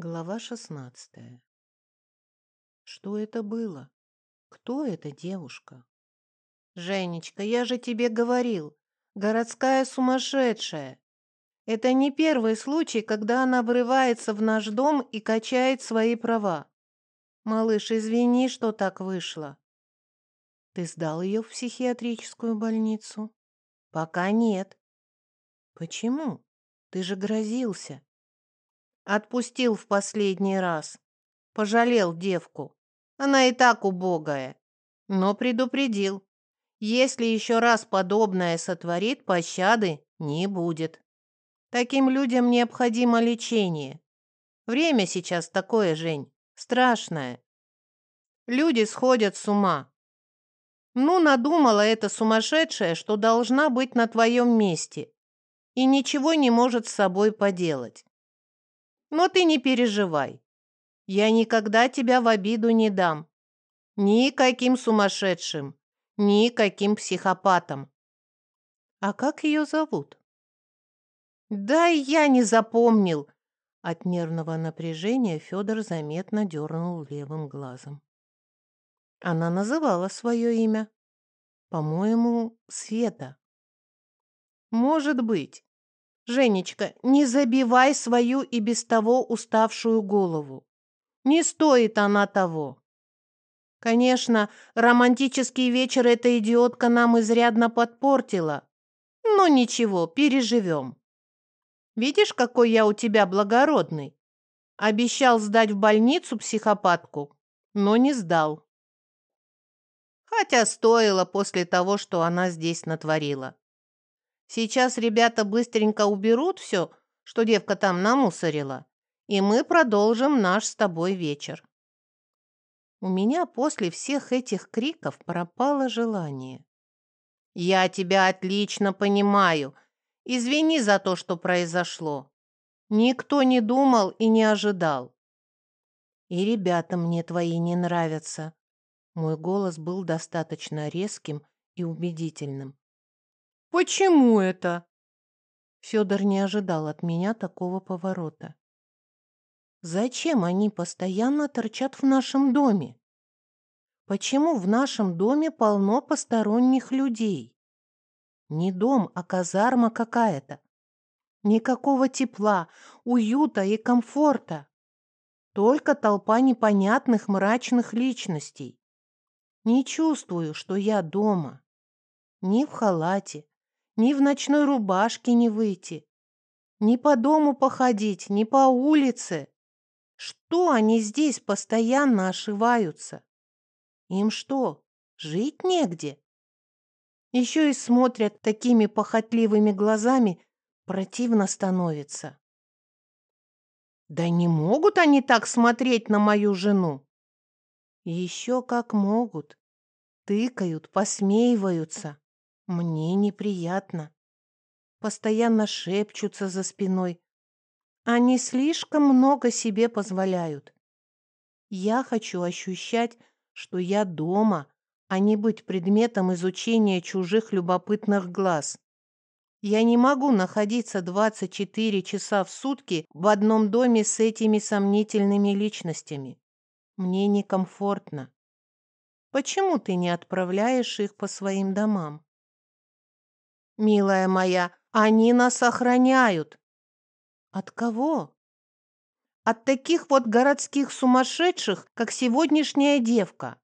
Глава шестнадцатая. Что это было? Кто эта девушка? Женечка, я же тебе говорил, городская сумасшедшая. Это не первый случай, когда она врывается в наш дом и качает свои права. Малыш, извини, что так вышло. Ты сдал ее в психиатрическую больницу? Пока нет. Почему? Ты же грозился. Отпустил в последний раз. Пожалел девку. Она и так убогая. Но предупредил. Если еще раз подобное сотворит, пощады не будет. Таким людям необходимо лечение. Время сейчас такое, Жень, страшное. Люди сходят с ума. Ну, надумала эта сумасшедшая, что должна быть на твоем месте и ничего не может с собой поделать. Но ты не переживай. Я никогда тебя в обиду не дам. Никаким сумасшедшим, никаким психопатом. А как ее зовут? Да я не запомнил. От нервного напряжения Федор заметно дернул левым глазом. Она называла свое имя. По-моему, Света. Может быть. Женечка, не забивай свою и без того уставшую голову. Не стоит она того. Конечно, романтический вечер эта идиотка нам изрядно подпортила. Но ничего, переживем. Видишь, какой я у тебя благородный? Обещал сдать в больницу психопатку, но не сдал. Хотя стоило после того, что она здесь натворила. Сейчас ребята быстренько уберут все, что девка там намусорила, и мы продолжим наш с тобой вечер. У меня после всех этих криков пропало желание. Я тебя отлично понимаю. Извини за то, что произошло. Никто не думал и не ожидал. И ребята мне твои не нравятся. Мой голос был достаточно резким и убедительным. Почему это? Федор не ожидал от меня такого поворота. Зачем они постоянно торчат в нашем доме? Почему в нашем доме полно посторонних людей? Не дом, а казарма какая-то. Никакого тепла, уюта и комфорта. Только толпа непонятных мрачных личностей. Не чувствую, что я дома. Ни в халате, ни в ночной рубашке не выйти, ни по дому походить, ни по улице. Что они здесь постоянно ошиваются? Им что, жить негде? Еще и смотрят такими похотливыми глазами, противно становится. Да не могут они так смотреть на мою жену. Еще как могут. Тыкают, посмеиваются. Мне неприятно. Постоянно шепчутся за спиной. Они слишком много себе позволяют. Я хочу ощущать, что я дома, а не быть предметом изучения чужих любопытных глаз. Я не могу находиться 24 часа в сутки в одном доме с этими сомнительными личностями. Мне некомфортно. Почему ты не отправляешь их по своим домам? Милая моя, они нас охраняют. От кого? От таких вот городских сумасшедших, как сегодняшняя девка.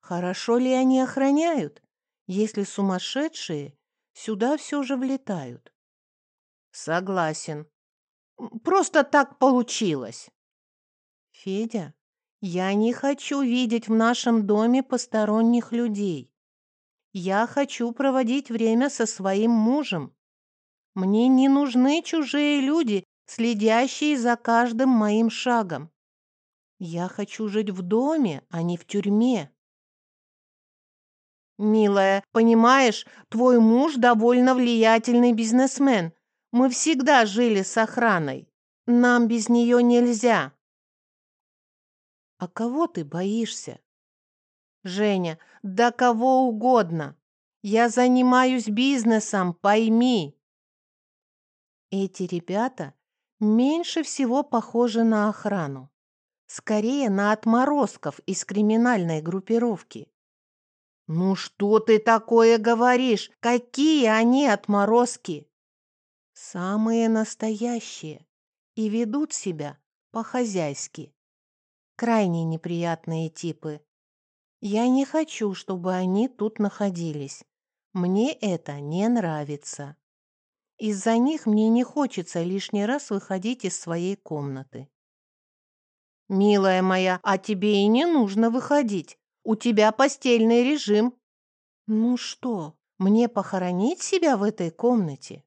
Хорошо ли они охраняют, если сумасшедшие сюда все же влетают? Согласен. Просто так получилось. Федя, я не хочу видеть в нашем доме посторонних людей. Я хочу проводить время со своим мужем. Мне не нужны чужие люди, следящие за каждым моим шагом. Я хочу жить в доме, а не в тюрьме. Милая, понимаешь, твой муж довольно влиятельный бизнесмен. Мы всегда жили с охраной. Нам без нее нельзя. А кого ты боишься? Женя, да кого угодно. Я занимаюсь бизнесом, пойми. Эти ребята меньше всего похоже на охрану. Скорее на отморозков из криминальной группировки. «Ну что ты такое говоришь? Какие они отморозки?» «Самые настоящие и ведут себя по-хозяйски. Крайне неприятные типы. Я не хочу, чтобы они тут находились. Мне это не нравится. Из-за них мне не хочется лишний раз выходить из своей комнаты. «Милая моя, а тебе и не нужно выходить. У тебя постельный режим». «Ну что, мне похоронить себя в этой комнате?»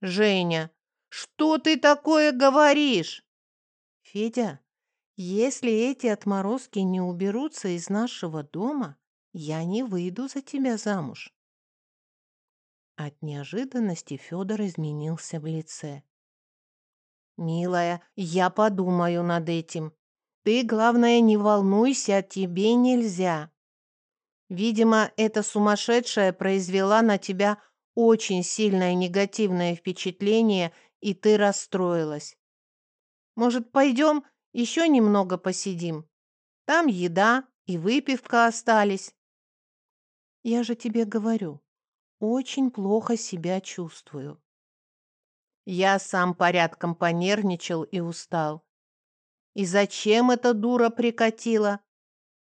«Женя, что ты такое говоришь?» «Федя, если эти отморозки не уберутся из нашего дома, я не выйду за тебя замуж». От неожиданности Федор изменился в лице. «Милая, я подумаю над этим. Ты, главное, не волнуйся, тебе нельзя. Видимо, эта сумасшедшая произвела на тебя очень сильное негативное впечатление, и ты расстроилась. Может, пойдем еще немного посидим? Там еда и выпивка остались. Я же тебе говорю, очень плохо себя чувствую. Я сам порядком понервничал и устал. И зачем эта дура прикатила?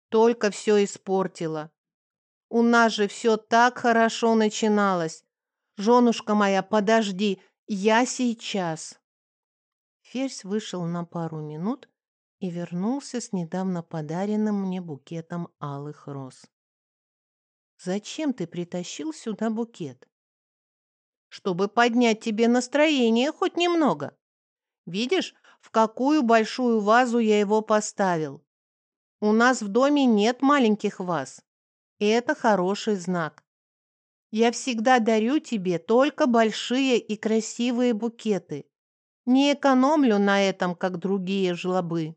Только все испортила. У нас же все так хорошо начиналось. Женушка моя, подожди, я сейчас. Ферзь вышел на пару минут и вернулся с недавно подаренным мне букетом алых роз. Зачем ты притащил сюда букет? Чтобы поднять тебе настроение хоть немного. Видишь, в какую большую вазу я его поставил. У нас в доме нет маленьких ваз. И это хороший знак. Я всегда дарю тебе только большие и красивые букеты. Не экономлю на этом, как другие жлобы.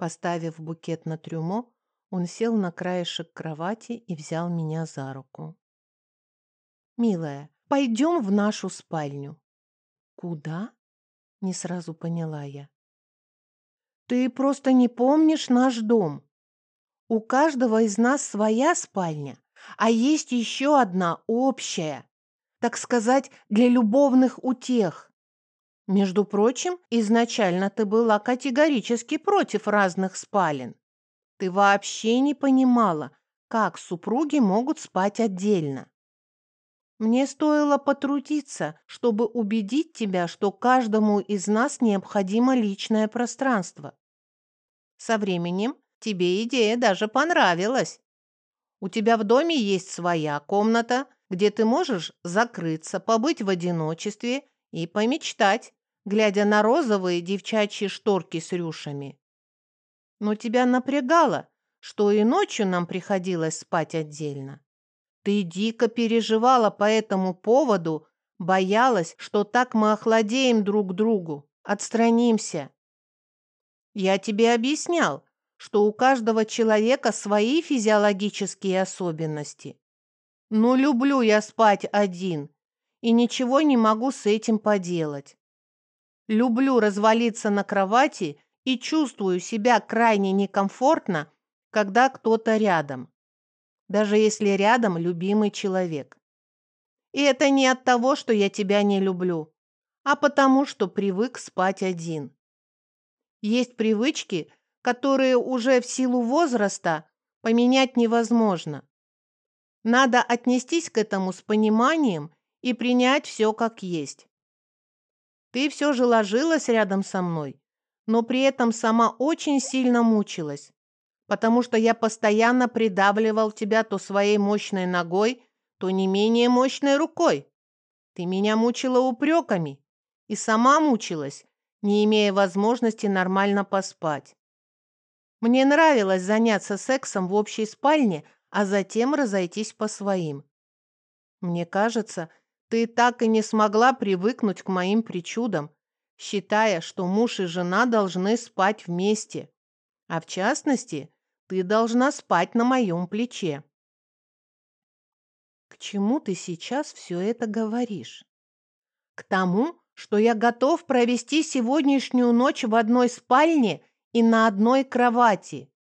Поставив букет на трюмо, он сел на краешек кровати и взял меня за руку. «Милая, пойдем в нашу спальню». «Куда?» — не сразу поняла я. «Ты просто не помнишь наш дом. У каждого из нас своя спальня, а есть еще одна общая, так сказать, для любовных утех. Между прочим, изначально ты была категорически против разных спален. Ты вообще не понимала, как супруги могут спать отдельно. Мне стоило потрудиться, чтобы убедить тебя, что каждому из нас необходимо личное пространство. Со временем тебе идея даже понравилась. У тебя в доме есть своя комната, где ты можешь закрыться, побыть в одиночестве и помечтать, глядя на розовые девчачьи шторки с рюшами. Но тебя напрягало, что и ночью нам приходилось спать отдельно. Ты дико переживала по этому поводу, боялась, что так мы охладеем друг другу, отстранимся. Я тебе объяснял, что у каждого человека свои физиологические особенности. Но люблю я спать один и ничего не могу с этим поделать. Люблю развалиться на кровати и чувствую себя крайне некомфортно, когда кто-то рядом, даже если рядом любимый человек. И это не от того, что я тебя не люблю, а потому, что привык спать один. Есть привычки, которые уже в силу возраста поменять невозможно. Надо отнестись к этому с пониманием и принять все как есть. Ты все же ложилась рядом со мной, но при этом сама очень сильно мучилась, потому что я постоянно придавливал тебя то своей мощной ногой, то не менее мощной рукой. Ты меня мучила упреками и сама мучилась, не имея возможности нормально поспать. Мне нравилось заняться сексом в общей спальне, а затем разойтись по своим. Мне кажется, ты так и не смогла привыкнуть к моим причудам, считая, что муж и жена должны спать вместе. А в частности, ты должна спать на моем плече. К чему ты сейчас все это говоришь? К тому, что я готов провести сегодняшнюю ночь в одной спальне и на одной кровати.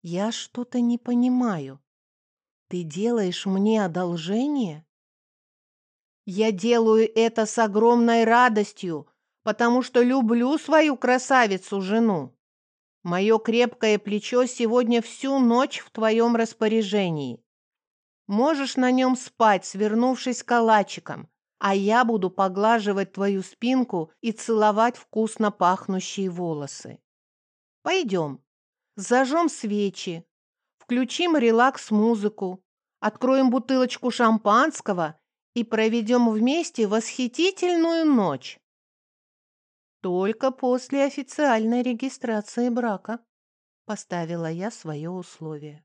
Я что-то не понимаю. Ты делаешь мне одолжение? Я делаю это с огромной радостью, потому что люблю свою красавицу-жену. Мое крепкое плечо сегодня всю ночь в твоем распоряжении. Можешь на нем спать, свернувшись калачиком, а я буду поглаживать твою спинку и целовать вкусно пахнущие волосы. Пойдем, зажжем свечи, включим релакс-музыку, откроем бутылочку шампанского и проведем вместе восхитительную ночь. Только после официальной регистрации брака поставила я свое условие.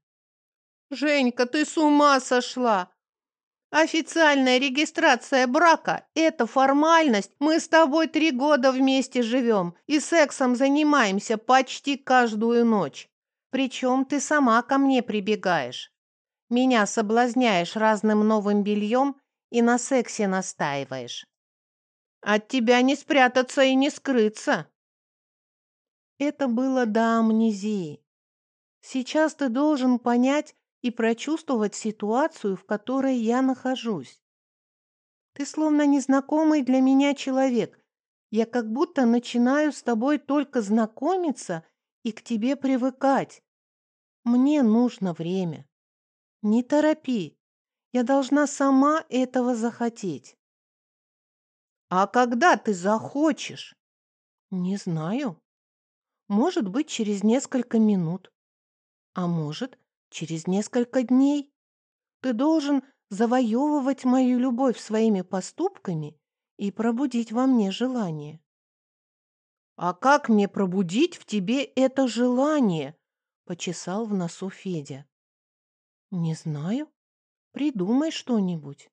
Женька, ты с ума сошла! Официальная регистрация брака – это формальность. Мы с тобой три года вместе живем и сексом занимаемся почти каждую ночь. Причем ты сама ко мне прибегаешь. Меня соблазняешь разным новым бельем и на сексе настаиваешь. От тебя не спрятаться и не скрыться. Это было до амнезии. Сейчас ты должен понять и прочувствовать ситуацию, в которой я нахожусь. Ты словно незнакомый для меня человек. Я как будто начинаю с тобой только знакомиться и к тебе привыкать. Мне нужно время. Не торопи. Я должна сама этого захотеть. А когда ты захочешь? Не знаю. Может быть, через несколько минут. А может, через несколько дней. Ты должен завоевывать мою любовь своими поступками и пробудить во мне желание. А как мне пробудить в тебе это желание? Почесал в носу Федя. Не знаю. Придумай что-нибудь.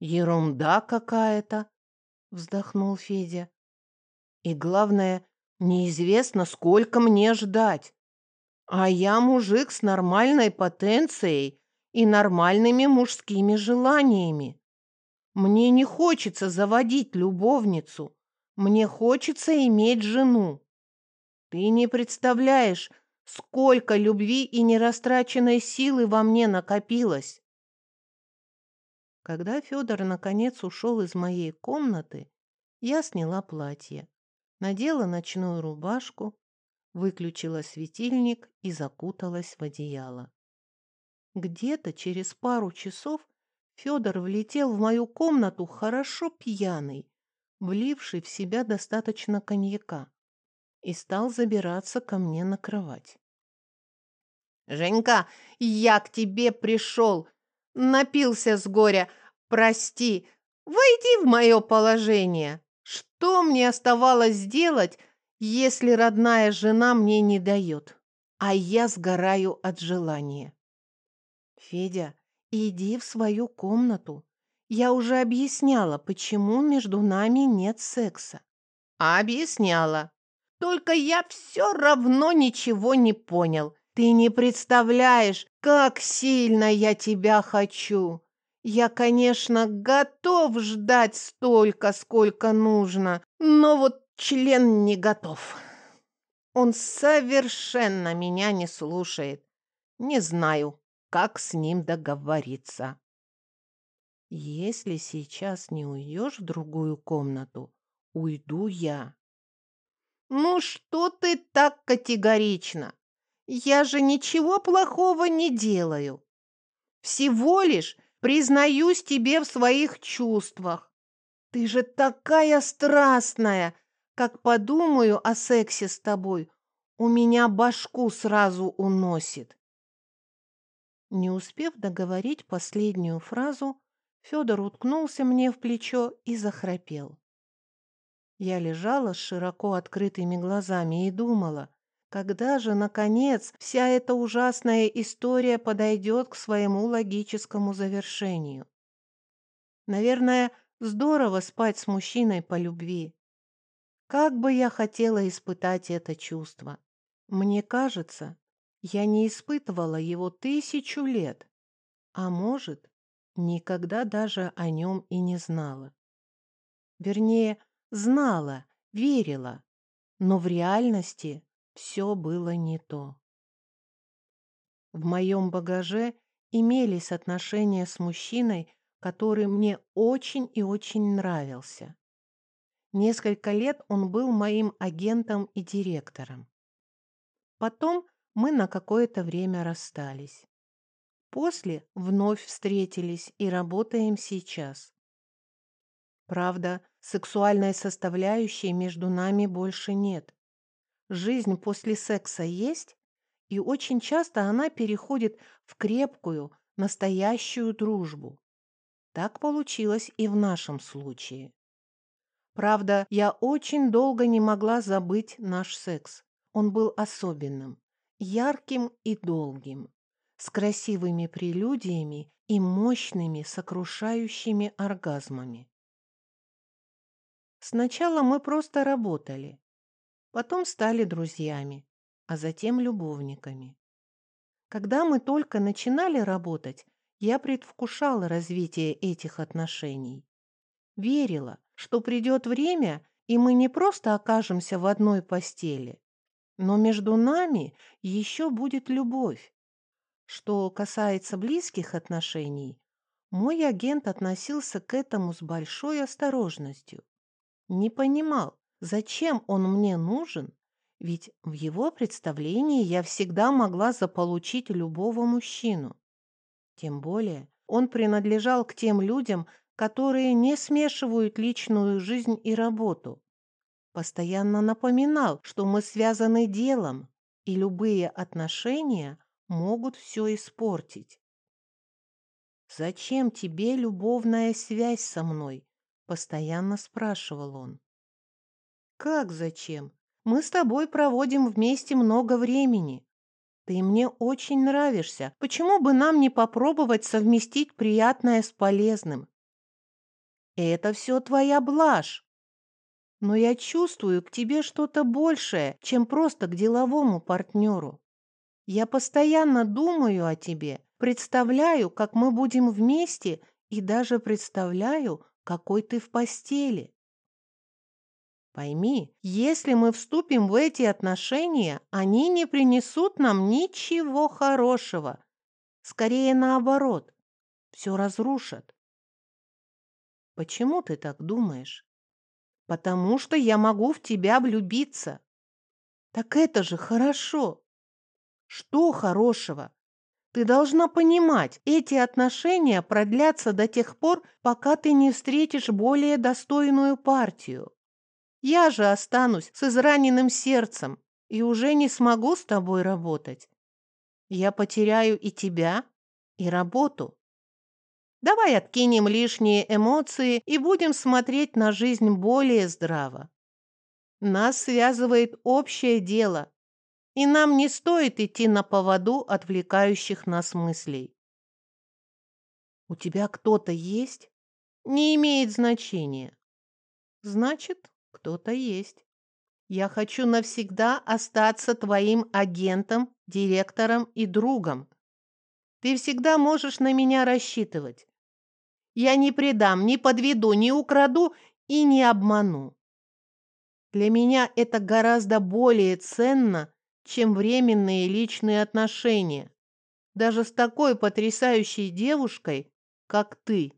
Ерунда какая-то, вздохнул Федя. И главное, неизвестно, сколько мне ждать. А я мужик с нормальной потенцией и нормальными мужскими желаниями. Мне не хочется заводить любовницу. Мне хочется иметь жену. Ты не представляешь, сколько любви и нерастраченной силы во мне накопилось. Когда Федор наконец ушел из моей комнаты, я сняла платье, надела ночную рубашку, выключила светильник и закуталась в одеяло. Где-то через пару часов Федор влетел в мою комнату хорошо пьяный, вливший в себя достаточно коньяка, и стал забираться ко мне на кровать. «Женька, я к тебе пришел!» Напился с горя. Прости, войди в мое положение. Что мне оставалось сделать, если родная жена мне не дает, а я сгораю от желания? Федя, иди в свою комнату. Я уже объясняла, почему между нами нет секса. Объясняла. Только я все равно ничего не понял. Ты не представляешь, как сильно я тебя хочу. Я, конечно, готов ждать столько, сколько нужно, но вот член не готов. Он совершенно меня не слушает. Не знаю, как с ним договориться. Если сейчас не уйдешь в другую комнату, уйду я. Ну что ты так категорично? Я же ничего плохого не делаю. Всего лишь признаюсь тебе в своих чувствах. Ты же такая страстная, как подумаю о сексе с тобой, у меня башку сразу уносит. Не успев договорить последнюю фразу, Федор уткнулся мне в плечо и захрапел. Я лежала с широко открытыми глазами и думала, когда же, наконец, вся эта ужасная история подойдет к своему логическому завершению? Наверное, здорово спать с мужчиной по любви. Как бы я хотела испытать это чувство. Мне кажется, я не испытывала его тысячу лет, а может, никогда даже о нем и не знала. Вернее, знала, верила, но в реальности все было не то. В моем багаже имелись отношения с мужчиной, который мне очень и очень нравился. Несколько лет он был моим агентом и директором. Потом мы на какое-то время расстались. После вновь встретились и работаем сейчас. Правда, сексуальной составляющей между нами больше нет. Жизнь после секса есть, и очень часто она переходит в крепкую, настоящую дружбу. Так получилось и в нашем случае. Правда, я очень долго не могла забыть наш секс. Он был особенным, ярким и долгим, с красивыми прелюдиями и мощными сокрушающими оргазмами. Сначала мы просто работали, потом стали друзьями, а затем любовниками. Когда мы только начинали работать, я предвкушала развитие этих отношений. Верила, что придет время, и мы не просто окажемся в одной постели, но между нами еще будет любовь. Что касается близких отношений, мой агент относился к этому с большой осторожностью. Не понимал, зачем он мне нужен ведь в его представлении я всегда могла заполучить любого мужчину. Тем более он принадлежал к тем людям, которые не смешивают личную жизнь и работу. Постоянно напоминал, что мы связаны делом, и любые отношения могут все испортить. «Зачем тебе любовная связь со мной?» – постоянно спрашивал он. «Как зачем? Мы с тобой проводим вместе много времени. Ты мне очень нравишься. Почему бы нам не попробовать совместить приятное с полезным? Это все твоя блажь. Но я чувствую к тебе что-то большее, чем просто к деловому партнеру. Я постоянно думаю о тебе, представляю, как мы будем вместе, и даже представляю, какой ты в постели. Пойми, если мы вступим в эти отношения, они не принесут нам ничего хорошего. Скорее наоборот, все разрушат. Почему ты так думаешь? Потому что я могу в тебя влюбиться. Так это же хорошо. Что хорошего? Ты должна понимать, эти отношения продлятся до тех пор, пока ты не встретишь более достойную партию. Я же останусь с израненным сердцем и уже не смогу с тобой работать. Я потеряю и тебя, и работу. Давай откинем лишние эмоции и будем смотреть на жизнь более здраво. Нас связывает общее дело, и нам не стоит идти на поводу отвлекающих нас мыслей. У тебя кто-то есть? Не имеет значения. Значит, кто-то есть. Я хочу навсегда остаться твоим агентом, директором и другом. Ты всегда можешь на меня рассчитывать. Я не предам, не подведу, не украду и не обману. Для меня это гораздо более ценно, чем временные личные отношения, даже с такой потрясающей девушкой, как ты.